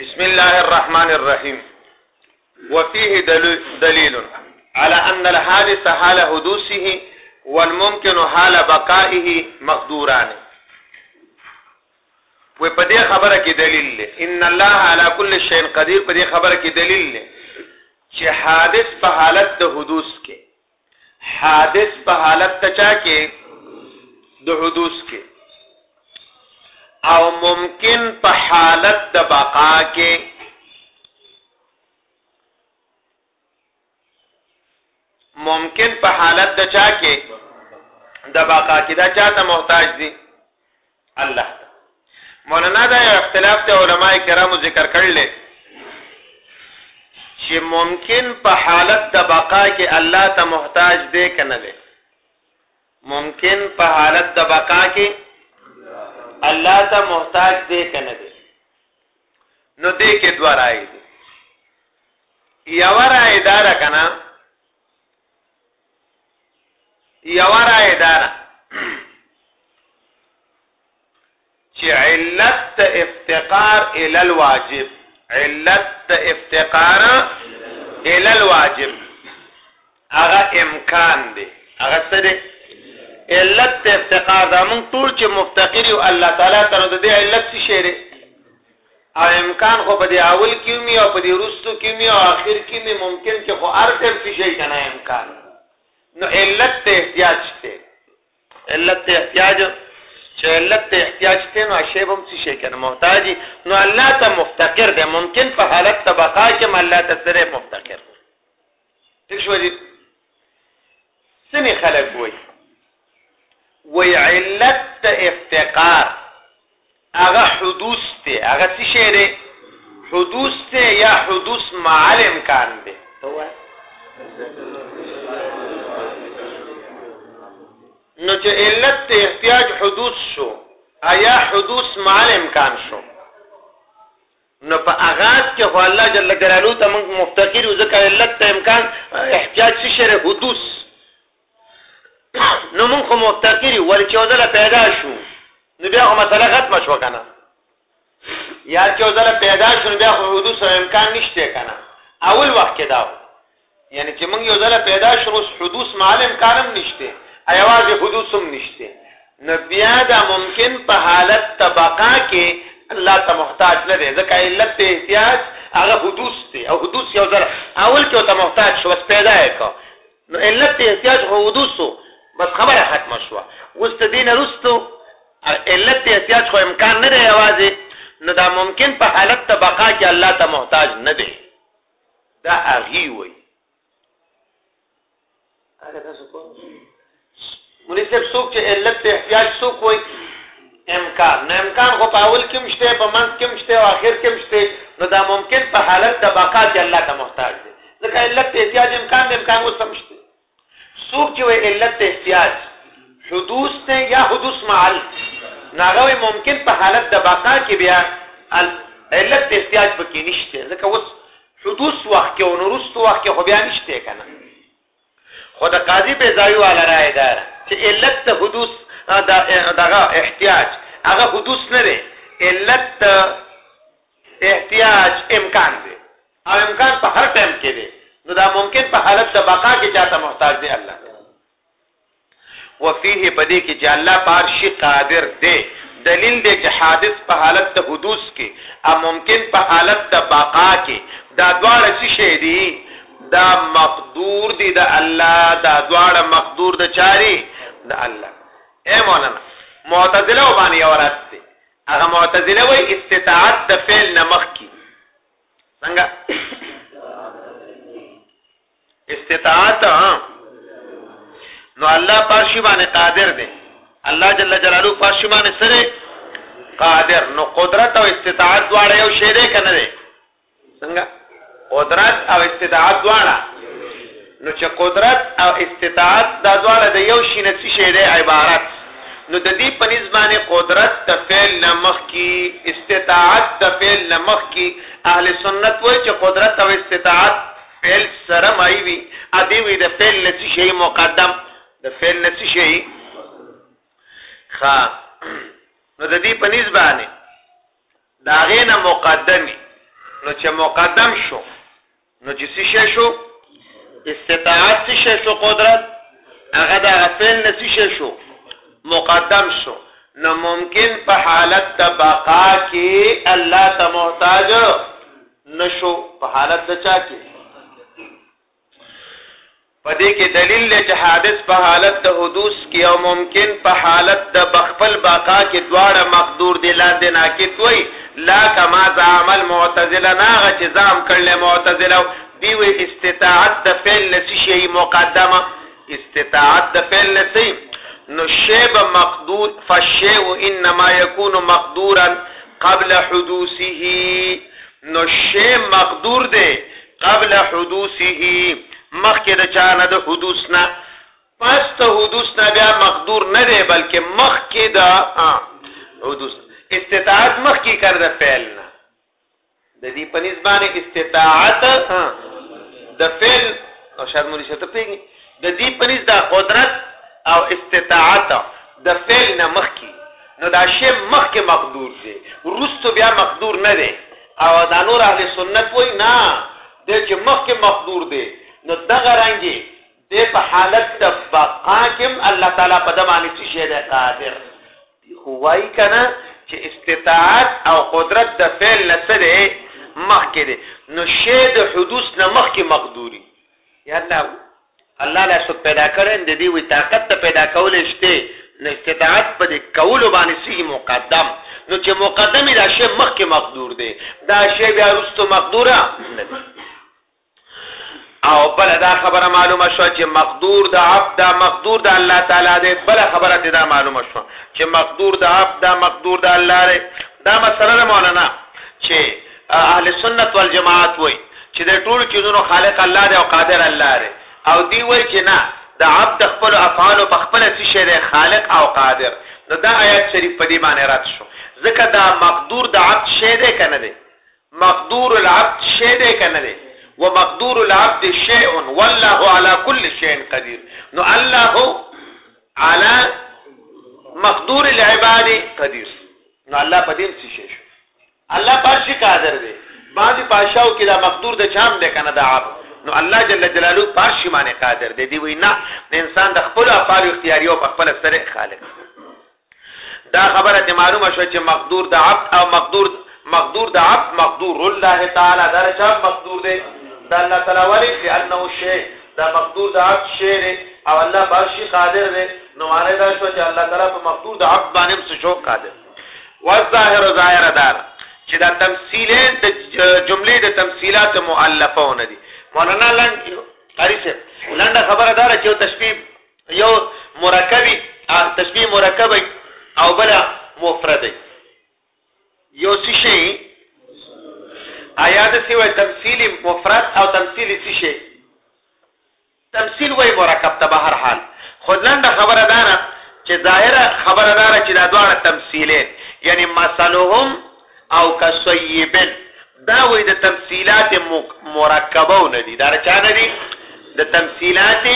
بسم الله الرحمن الرحيم وفيه دليل على أن الحادث حال حدوثه والممكن حال بقائه مقدوران و په دې خبره کې دلیل دی ان الله على كل شيء قدير په دې خبره کې دلیل دی چې حادث په حالت د حدوث کې حادث په حالت د چا کې د حدوث کې او ممکن په حالت د بقا کې ممکن په حالت د چا کې د بقا کې دا چاته محتاج دي الله ته مولانا دا یو اختلاف ته علما کرامو ذکر کړل چې ممکن په حالت د بقا کې الله ته محتاج دی کنه دی ممکن په حالت د بقا کې الله ته محتاج دی کنه دی نو دې کې دوه راي دي یو راي دا را کنه یو رائے دا ده چې علت د افتقار ال الواجب علت د افتقار ال الواجب هغه امکان دی هغه څه دی علت د افتقار دا مونږ ټول چې مفتقر یو الله تعالی ته نو د دې علت څه شی دی او امکان خو په دې اول کې هم وي او په دې وروستو کې هم وي او اخر کې هم وي، ممکن چې خو هر ټایم څه شی وي که نه امکان وي، نو علت ته احتیاج شته، علت ته احتیاج چې علت ته احتیاج شته نو شی به هم څه شی کنه محتاج نو الله ته مفتقر دی ممکن په حالت طبقه کې هم الله ته سره مفتقر ټیک شو دي سني خلک وای وای علت د افتقار هغه حدوث ته هغه څه شی دی حدوث ته یا حدوث مع الامکان دی نو چې علت ته احتیاج حدوث شو آیا حدوث مع الامکان شو نو په اغاز کې خو الله جل جلاله ته موږ مفتقر یو ځکه علت ته امکان احتیاج څه شی حدوث نو موږ خو مفتقر یو ولې چې وځله پیدا شو نو بیا خو مسله ختمه شو کنه یا چې وځله پیدا شو بیا خو حدوث او امکان نشته کنه اول وخت کې دا یعنی چې موږ یو ځل پیدا شروع حدوث معلم کارم نشته ایواز حدوث هم نشته نو بیا دا ممکن په حالت طبقه کې الله ته محتاج نه دی ځکه علت ته احتیاج هغه حدوث دی او حدوث یو ځل اول کې ته محتاج شو بس پیدا یې کو نو علت ته احتیاج هو حدوث بس خبره ختمه شو اوس ته دین رستو علت ته احتیاج خو امکان نه دی یوازې نو دا ممکن په حالت طبقه کې الله ته محتاج نه دی دا اغي وای هغه تاسو کوم مولوی صاحب څوک چې علت ته احتیاج څوک وای امکان نو امکان خو په اول کې مشته په منځ کې مشته او اخر کې مشته نو دا ممکن په حالت د بقا کې الله ته محتاج دی ځکه علت ته احتیاج امکان د امکان اوس مشته څوک چې وایي علت ته احتیاج حدوث دی یا حدوث مع ال نو هغه وایي ممکن په حالت د بقا کې بیا علت ته احتیاج پکې نشته ځکه اوس حدوث وخت کې او نورستو وخت کې خو بیا نشته کنه خو د قاضي بیزاوی والا رائے ده چې علت ته حدوث دغه احتیاج هغه حدوث نه دی علت احتیاج امکان دی او امکان په هر ټایم کې دی نو دا ممکن په حالت د بقا کې چاته محتاج دی الله وفيه پدې کې چې الله پار شي قادر دی دلیل دی چې حادث په حالت د حدوث کې او ممکن په حالت د بقا کې دا دواړه څه شي دي دا مقدور دي د الله دا دواړه مقدور د چاري د الله اے مولانا معتزله باندې اورات دي هغه معتزله وای استطاعت د فعل نمخ کی څنګه استطاعت نو الله پاشي باندې قادر دی الله جل جلاله پاشي باندې سره قادر نو قدرت او استطاعت دواړه یو شی دی کنه دی څنګه قدرت او استطاعت دواړه نو چې قدرت او استطاعت دا دواړه د یو شي نه څه شی دی عبارت نو د دې په نسبت باندې قدرت د فعل نه مخکې استطاعت د فعل نه مخکې اهل سنت وایي چې قدرت او استطاعت فعل سره مای وي ا دې وي د فعل نه څه شی مقدم د فعل نه څه شی ښا نو د دې په نسبت باندې دا غینه مقدمي نو چې مقدم شو نو چې څه شی شو استطاعت څه شی شو قدرت هغه د فعل نه څه شی شو مقدم شو نو ممکن په حالت د بقا کې الله ته محتاج نشو په حالت د چا کې په دې کې دلیل دی چې حادث په حالت د حدوث کې او ممکن په حالت د بخپل بقا کې دواړه مقدور دي لاندې ناکت وایي، لاکه ما زعم المعتزله نه هغه چې زعم کړل معتزلو دوی وایي استطاعت د فعل نه څه شي مقدمه استطاعت د فعل نه څه نو شی به مقدور فالشیء انما یکون مقدورا قبل حدوثه نو شی مقدور دی قبل حدوثه مخکې د چا نه د حدوث نه پس ته حدوث نه بیا مقدور نه دی بلکې مخکې د حدوث استطاعت مخکې کړ د فعل نه د دې په نسبانه استطاعت د فعل او شاد مولي شته پیږي د دي په نزد قدرت او استطاعت د فعل نه مخکي نو دا شي مخکي مقدور دي وروسته بيا مقدور نه دي او دا نور اهل سنت وي نه دي چه مخکي مقدور دي نو دغه رنګي دي په حالت د بقا کم الله تعالی په دماني چه شي ده قادر خو وای کنه چې استطاعت او قدرت د فعل نه سره مخکې دي نو شی د حدوث نه مخکې مقدوري یا الله الله لا څوک پیدا کړی د دې وی طاقت ته پیدا کول شته نو استطاعت په دې کول باندې سي مقدم نو چې مقدمي دا شی مخکې مقدور دی دا شی بیا وروسته مقدوره او بل دا خبره معلومه شو چې مقدور د عبد دا مقدور د الله تعالی دی بل خبره ته دا معلومه شو چې مقدور د عبد دا مقدور د الله دی دا مسله مولانا چې اهل سنت والجماعت وایي چې د ټولو چیزونو خالق الله دی او قادر الله دی او دوی وایي چې نه د عبد د خپلو افعالو په خپله څه شی دی خالق او قادر نو دا آیات شریف په دې باندې رد شو ځکه دا مقدور د عبد شی دی که نه دی مقدور العبد شی دی که نه دی ومقدور العبد شیء والله على كل شیء قدیر نو الله على مقدور العباد قدیر نو الله په دې څه شی شو الله په هر شي قادر دی بعضی پاشاو کې دا مقدور د چام دی کنه د عاب نو الله جل جلاله په هر شي باندې قادر دی دی وینا د انسان د خپل افعال او اختیاري او په خپل سره خالق دا خبره ته معلومه شو چې مقدور د عبد او مقدور مقدور د عبد مقدور الله تعالی دا چا مقدور دی دا الله تعالی ولی لانه شی دا مقدور د عبد شی دی او الله بارشي قادر دی نو معنی دا شو چې الله تعالی په مقدور د عبد باندې څه شو قادر والظاهر ظاهره دا ده چې دا تمثیلین د جملې د تمثیلات مؤلفه ونه دي مولانا لنډ قاری صاحب لنډه خبره دار چې تشبیه یو مرکبی تشبیه مرکبی او بل مفردی یو څه شي آیا د سیوه تمثیلی مفرد او تمثیلی څه شي تمثیل وایي مرکب ته به هر حال خو لنډه خبره دا ده چې ظاهره خبره دا ده چې دا دواړه تمثیلین یعنی مثلهم او کصیب دا وایي د تمثیلات مرکبونه دي دا چا نه دي د تمثیلات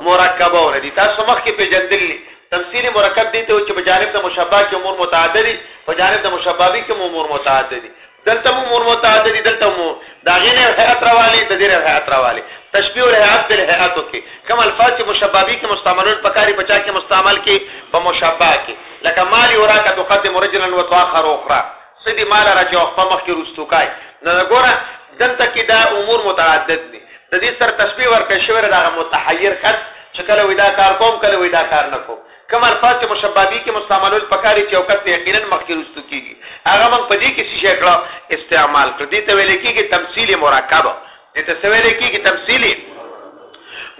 مرکبونه دي تاسو مخکې پیژندل تمثیل مرکب دي ته چې په جانب د مشبہ کې امور متعددي په جانب د مشبہ کې امور متعددي دلته مو مور متعدد دي دلته مو دا غینه هيئت راوالي د دې هيئت راوالي تشبيه الهيئات بالهيئات کې کوم الفاظ چې مشبابي کې مستعملول پکاري بچا کې مستعمل کې په مشبا کې لکه مال یورا کا تقدم رجلا وتواخر اخرى سدي مال را چې خپل مخ کې رستوکای نه ګوره دلته کې دا امور متعدد دي د دې سره تشبيه ورکړ شوی دا متحیر خط چې کله ودا کار کوم کله ودا کار نه کوم کوم الفاظ چې مشبه به کې مستعملول پکار دي چې یو کس یقینا مخکې روستو کیږي هغه موږ په دې کې څه شی کړه استعمال کړ دې ته ویل کیږي تمثیل مرکب دې ته څه ویل کیږي تمثیل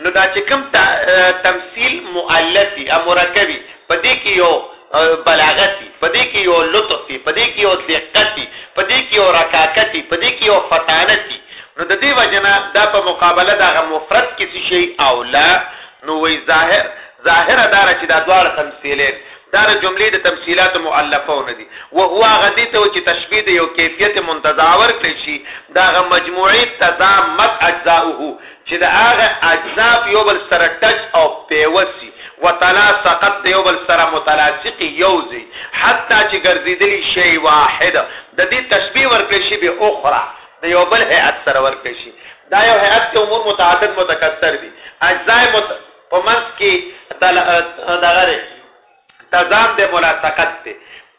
نو دا چې کوم تمثیل مؤلف وي او مرکبي په دې کې یو بلاغتي په دې کې یو لطف وي په دې کې یو دقت وي په دې کې یو رکاکت وي په دې کې یو فطانت وي نو د دې وجنه دا په مقابله د مفرد کې شي او لا نو وی ظاهر ظاهره دا ده چې دا دواړه تمثیلین دا د جملې د تمثیلاتو مؤلفو نه دي، وهو هغه دې ته وایي چې تشبیه د یو کیفیت منتزع ورکړل شي د هغه مجموعې تضامت اجزاؤه چې د هغه اجزا په یو بل سره ټچ او پیوست شي وتلاصقت د یو بل سره متلاصقې یو ځای حتی چې ګرځیدلي شی واحد د دې تشبیه ورکړل شي باخرى د یو بل هیئت سره ورکړل شي دا یو هیئت کې امور متعدد متکثر دي اجزا یې مت. په منځ کې تل دغه دی تضام دی ملاصقت دی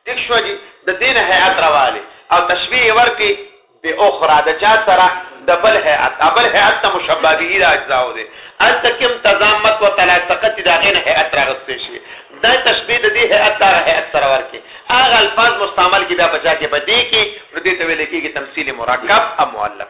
ټیک شو جی د دین هيئت رواله او تشبیه یې ورکړي به اخرى د چا سره د بل هيئت ابل هيئت ته مشبه به د اجزاء دی الته کوم تضامت و تلاصقت دا غین هيئت راغستې شي دا تشبیه د دې هيئت دا هيئت سره ورکړي اغه الفاظ مستعمل کی دا بچا کې بدی کې نو دې ته ویل کېږي تمثيل مرکب او مؤلف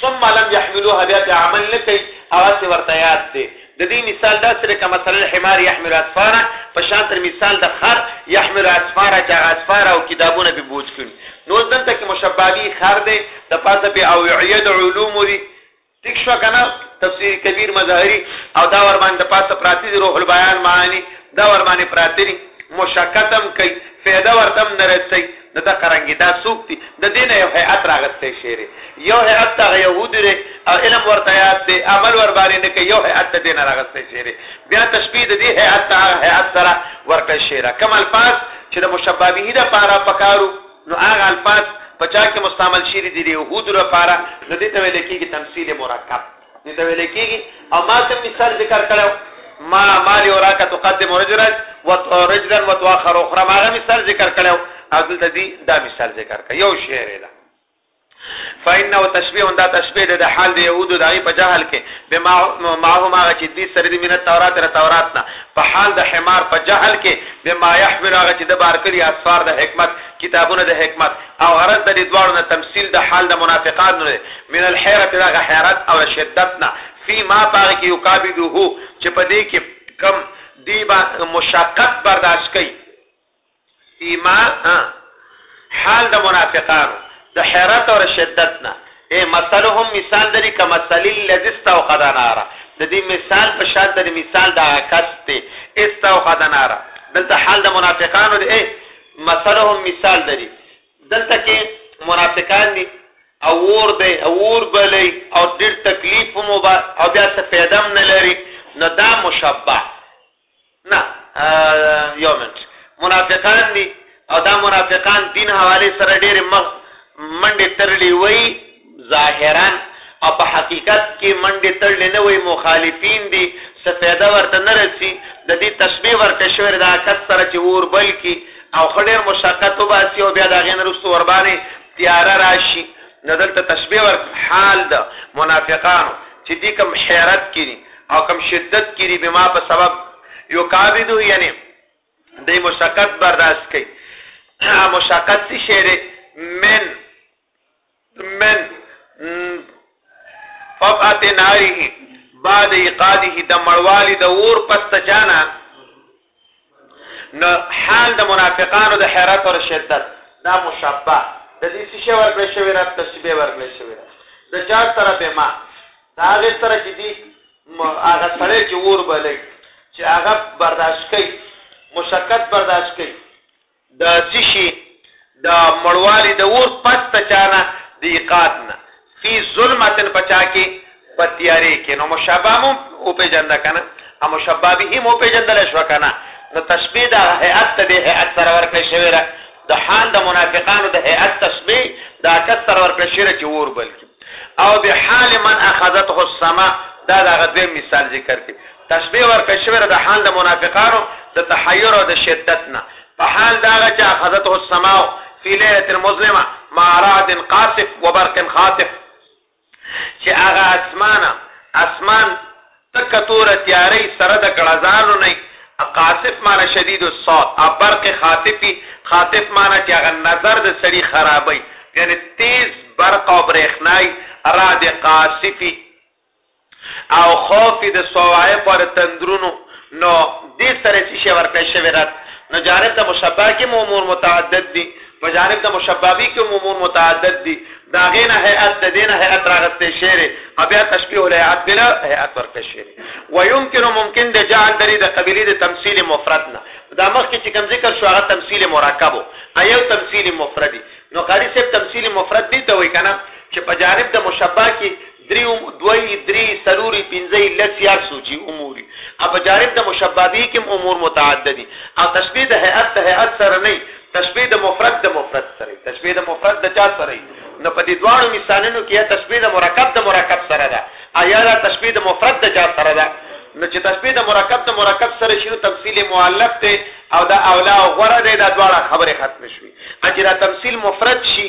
ثم لم يحملوها بیا پرې عمل نه کوي هغسې ورته یاد دی د دې مثال داسې دی که مثلا الحمار يحمل اسفارا په شان تر مثال د خر يحمل اسفارا چې هغه اسفار او کتابونه پرې بوج کړي نو اوس دلته کې مشبه به خر دی د پاسه پرې اوعیه د علومو دي ټیک شوه که نه تفسیر کبیر مظهري او دا ور باندې د پاسه پراتی دي روح البیان معانی دا ور باندې پراتی دي مشقت هم کوي فایده ورته هم نه رسوي نو دقه رنګې دا څوک دي د دې نه یو هیئت راغستی شوی دی یو هیئت دغه یهودو دی او علم ورته یاد دی عمل ورباندې نه کوي یو هیئت د دې نه راغستی شوی دی بیا تشبیه د دې هیئت د هغه هیئت سره ورکړل شوې ده کوم الفاظ چې د مشبه به دپاره په کار وو نو هغه الفاظ په چا کې مستعمل شوي دي د یهودو لپاره نو دې ته ویل کېږي تمثیل مرکب دې ته ویل کېږي او ما کوم مثال ذکر کړو ما مال وراکه تقدم رجلا وترجلا وتؤخر اخرى ما غو مثال ذکر کړو او دلته دی دا مثال ذکر کړ یو شعر ده فإنه تشبيه دا تشبيه د حال د يهودو دغه په جهل کې بما معهم هغه چې دې سره د مینه تورات را تورات نه په حال د حمار په جهل کې بما يحمل هغه چې د بار کړی اسفار د حکمت کتابونه د حکمت او غرض د دوړو نه تمثيل د حال د منافقانو من الحيرة د هغه حيرت او له شدت نه، فی ما په هغه کې یکابدوه چې په دې کې. کوم دوی به مشقت برداشت کوي، فی ما ها حال د منافقانو د حيرت او له شدت نه، ای مثلهم مثال د دوی کمثل الذی استوقد نارا د دوی مثال په شان د مثال د هغه کس دی استوقد نارا دلته حال د منافقانو دی، ای مثلهم مثال د دوی دلته کې منافقان دي او ور دی او ور بلی او ډیر تکلیف مو با او بیا څه فایده هم نه لري نو دا مشبع نه یو منټ منافقان دي او دا منافقان دین حواله سره ډېر منډې ترلې وي ظاهراً او په حقیقت کې منډې تړلې نه وي، مخالفین دي، څه فایده ورته نه رسي، د دې تشبیه ورکړل شوې ده د هغه کس سره چې اور بل کړي او ښه ډېر مشقت وباسي او بیا د هغې نه وروسته ورباندې تیاره راشي، نو دلته تشبیه ورکړل شوې ده. حال د منافقانو چې دوی کوم حیرت کې دي او کوم شدت کې دي، بما په سبب یکابدوه یعنې دوی مشقت برداشت کوي، هغه مشقت څه شی دی؟ من. من فبعت ناره بعد ایقاده د مړوالی د اور پس د جانا نو حال د منافقانو د حیرت او شدت دا مشبه د دې څه شی ورکړی شوی را تشبیه ورکړی شوی را د جا سره به ما دا هغه سره چې دی هغه سره چې اور بلې چې هغه برداشت کوي مشقت برداشت کوي د څه شي؟ د مړوالي د اور پس د چا نه؟ د ایقاد نه. فی ظلمة په چا کې؟ په تیارې کې. نو مشبه مو وپېژنده که نه؟ او مشبه به هم وپېژندل شوه که نه؟ نو تشبیه د هغه هیئت ته دې هیئت سره ورکړل شوې ده. د حال د منافقانو د هیئت تشبیه د هغه کس سره ورکړل شوې ده چې اور بل کړي. او بحال من اخذته السماء دا د هغه دویم مثال ذکر کړي تشبیه ورکړل شوې ده د حال د منافقانو د تحیر او د شدت نه په حال د هغه چې اخذته السماء فی لیلة مظلمه مع رعد قاصف وبرق خاطف چې هغه اسمانه اسمان تکه توره تیارۍ سره د ګړزانو نه یې قاصف معنی شدید الصوت او برق خاطف یې خاطف معنی چې هغه نظر د سړي خرابوي ګنې تیز برق او برېښنا یې رعد قاصف یې او خوف یې د صواعق او د تندرونو نو دې سره یې څه شی ورکړی شوی رد نو جانب د مشبه کې هم امور متعدد دي په جانب د مشبه به کې هم امور متعدد دي دهغې نه هیئت د دې نه هیئت راغستې شوې او بیا تشبیه الهیئت بل هیئت ورکړې شوې دي ویمکن ممکن دی جعل دری د قبیلې د تمثیل مفرد نه دا مخکې چې کوم ذکر شو هغه تمثیل مرکب و ایو تمثیل مفردي نو قاری صاحب تمثیل مفرد دې ته وایي که نه چې په جانب د مشبه کې دري هم دوي دري څلوري پنځه يي لس يا څو چي امور يي او په جانب د مشبه به کي هم امور متعد دي او تشبيه د هيئت د هيئت سره نه يي تشبيه د مفرد د مفرد سره يي تشبيه د مفرد د چا سره يي نو په دي دواړو مثالونو کي يا تشبيه د مرکب د مرکب سره ده او يا دا تشبيه د مفرد د چا سره ده نو چې تشبيه د مرکب د مرکب سره شي نو تمثيل مؤلف دی او دا اولا او غوره دی دا دواړه خبره ختم شوي اجرا تمثيل مفرد شي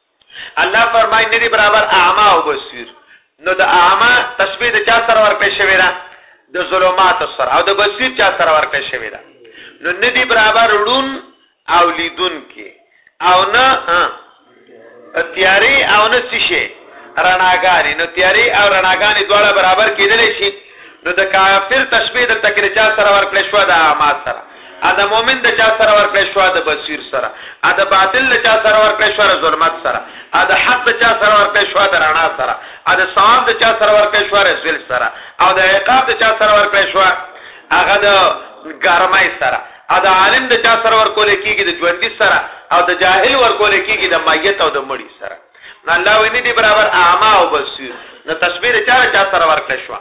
الله فرمای ندی برابر اعما او بصیر نو د اعما تشبیه د چا سره ورکړی شوی ده د ظلمات سره او د بصیر چا سره ورکړی شوی ده نو ندی برابر ړون او لیدون کې او نه تیاری او نه سشه رناګانی نو تیاری او رناګانی دواړه برابر کېدلی شي نو د کافر تشبیه دلته کې د چا سره ورکړې شو د اعما سره ا د مؤمن د چا سره ورکړې شو د بصیر سره ا د باطل د چا سره ورکړې شو د ظلمت سره ا د حق د چا سره ورکړې شو د رڼا سره ا د ثواب د چا سره ورکړې شو د ذل سره او د عقاب د چا سره ورکړې شو هغه د ګرمای سره ا د عالم د چا سره ورکول کیږي د ژوندۍ سره او د جاهل ورکول کیږي د مایت او د مړي سره نو الله وی نه دی برابر اعما او بصیر نو تشبیه د چاره چا سره ورکړ شو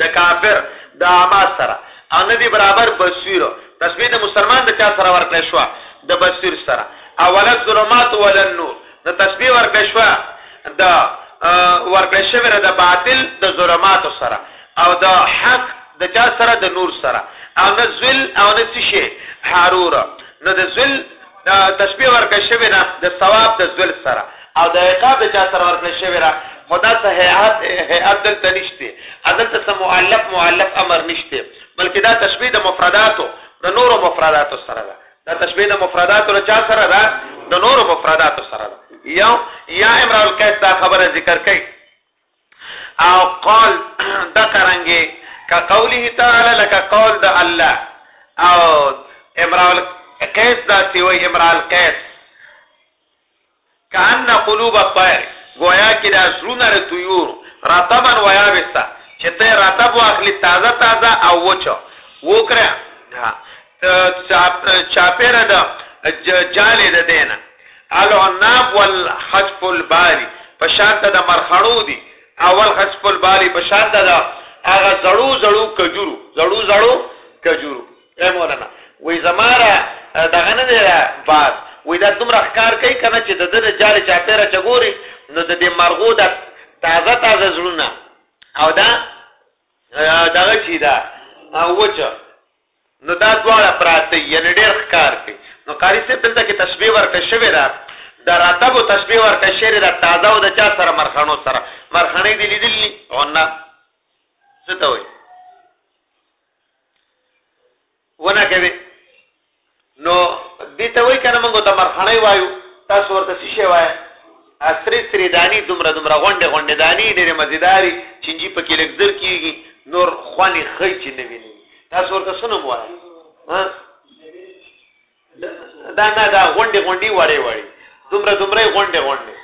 د کافر د اعما سره او نه دی برابر بصیر تشبیه د مسلمان د چا سره ورکړ شو د بصیر سره اول الظلمات ول النور نو تشبیه ورکړ شو د ورکړ شوی د باطل د ظلمات سره او د حق د چا سره د نور سره او نه ذل او نه څه شي حرور نو د ذل د تشبیه ورکړل شوې ده د ثواب د ذل سره او د عقاب د چا سره ورکړل شوې ده خو دا څه هیئت هیئت دلته نشته او دلته څه مؤلف مؤلف امر نشته بلکې دا تشبیه د مفرداتو د نورو مفرداتو سره ده دا تشبیه د مفرداتو له چا سره ده د نورو مفرداتو سره ده یو یا امرؤ القیس دا خبره ذکر کوي او قول دا کرنګي که قوله تعالی لك قول دا الله او امرأ القيس دا سی وی امرأ القيس کان قلوب الطير گویا کې دا زړونه د طيور رطبا و يابسا چې ته رطب واخلي تازه تازه او وچو وکړه چاپیره د جاله د دینه العناب والحذف الباری په شان ته د مرخړو دي اول حذف الباری په شان ته دا هغه زړو زړو کجورو زړو زړو کجورو اے مولانا وې زماره دغه نه دی باز وې دا دومره ښکار کوي کنه چې د دې جاله چاپیره چګوري نو د دې مرغو د تازه تازه زړونه او دا دغه چی دا وچه نو دا دواړه پراته يي يعنی ډير ښکار کوي نو قاري صاحب دلته کي تشبيه ورکړه شوي ده د رطبو تشبيه ورکړه شعر ده تازه او د چا سره مرخڼو سره مرخڼي دي لیدلی او نه څه ته وي ونه کوي نو دي ته وای کنه موږ ته مرخڼی وایو تاسو ورته څه شی وای اسری سری دانی دومره دومره غونډه غونډه دانی ډېر مزیداری چنجی پکې لګ زر کیږي نور خوانی خی چې نه ویني تاسو ورته سنم وای ها دا نه دا غونډي غونډي وړي وړي دومره دومره غونډي غونډي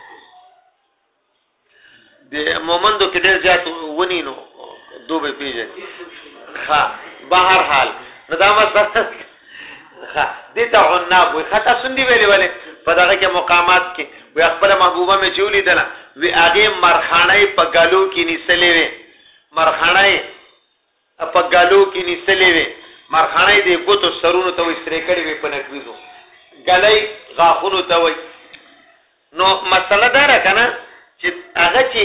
د مومندو کې ډېر زیات ونی نو دوبه پیژني ها بهر حال نو دا مسله ها دې ته عناب وي خطا سندي ویلې ولې په دغه کې مقامات کې وي خپل محبوبه مې چولې دله وی هغه مرخانه په غلو کې نیسلې وي مرخانه ته په ګلو کې نیسلې وې، مرخڼۍ دې ګوتو سرونو ته وې سرې کړې وې په نکریزو ګلۍ غاښونو ته وې نو مسله دا ده کنه چې هغه چې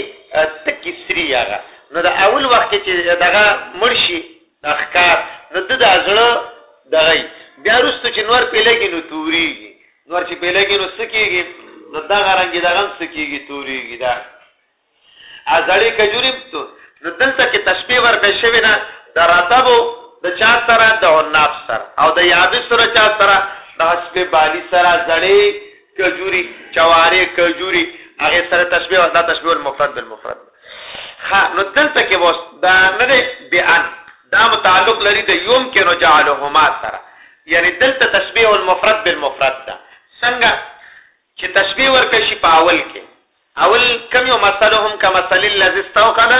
تکي سری هغه نو د اول وخت کې چې دغه مرشي د اخکار نو د ځړه دغه بیا وروسته چې نور پیلګي نو توريږي نور چې پیلګي نو سکیږي نو دا غرانګي دغه سکیږي توريږي دا هغه زړې کجوري نو دلته چې تشبیه ورکړل شوې ده د رطبو د چا سره د عناب سره او د یابس سره چا سره د حسب بالی سره زړې کجوري چوارې کجوري هغه سره تشبیه دا تشبیه المفرد بالمفرد ها نو دلته کې وس دا نه دی بیان دا متعلق لري د یمکن جعلهما سره یعنی دلته تشبیه المفرد بالمفرد دا څنګه چې تشبیه ورکړي په اول کې اول کوم یو مثلهم کمثل الذی استوقد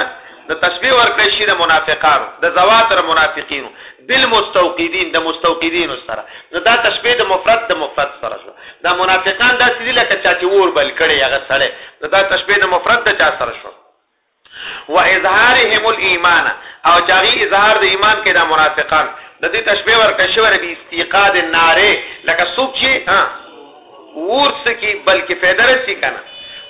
د تشبیه ورکړی شی د منافقانو د زواتره منافقینو بالمستوقدین د مستوقدینو سره نو دا تشبیه د مفرد د مفرد سره شو دا منافقان داسی دی لکه چا چی اور بل کړی هغه سړی نو دا تشبیه د مفرد د چا سره شو و اظهارهم الايمان او چې هغوی اظهار د ايمان کوي دا منافقان د دوی تشبيه ورکړل شوې ده باستيقاد النار لکه څوک چې اور سکي بلکې فایده رسي کنه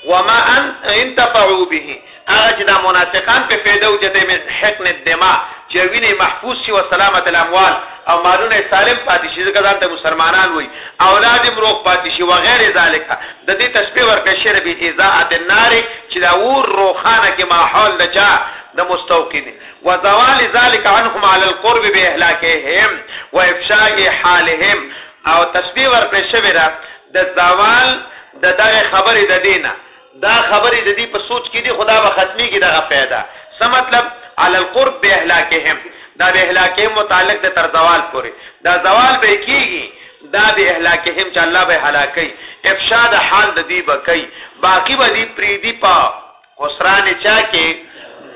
وما ان انتفعوا به هغه چې دا منافقان په فایده او جته من حقن الدماء چې ویني محفوظ شي او سلامت الاموال او مالونه سالم پاتې شي ځکه ځان ته مسلمانان وي اولاد مروغ پاتې شي وغیر ذالک د دې تشبیه ورکړل شوې ده باضاءة النار چې د اور روښانه کې ماحول د چا؟ د مستوقین. وزوال ذلک عنهم علی القرب باهلاکهم وافشاء حالهم او تشبیه ورکړل شوې ده د زوال د دغه خبرې د دې نه دا خبرې د دې په سوچ کې دي خو دا به ختمېږي دغه فایده څه مطلب؟ علی القرب باهلاکهم دا باهلاکهم متعلق دی تر زوال پورې دا زوال به یې کېږي دا به اهلاکهم چه الله به یې هلاکوي افشا د حال د دوی به کوي باقي به دوی پریږدي په خسران چا کې؟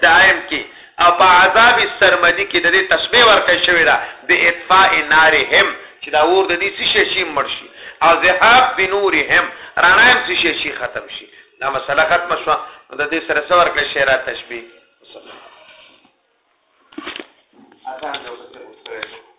دایم کې او په عذاب سرمدي کې د دې تشبیه ورکړل شوې ده باطفاء نارهم چې دا اور د دوی څه شی شي؟ مړ شي او ذهاب بنورهم رڼا یې هم څه شی شي؟ ختم شي دا مسله ختمه شوه نو د دې سره څه ورکړل شوې ده تشبیه؟ اسان جو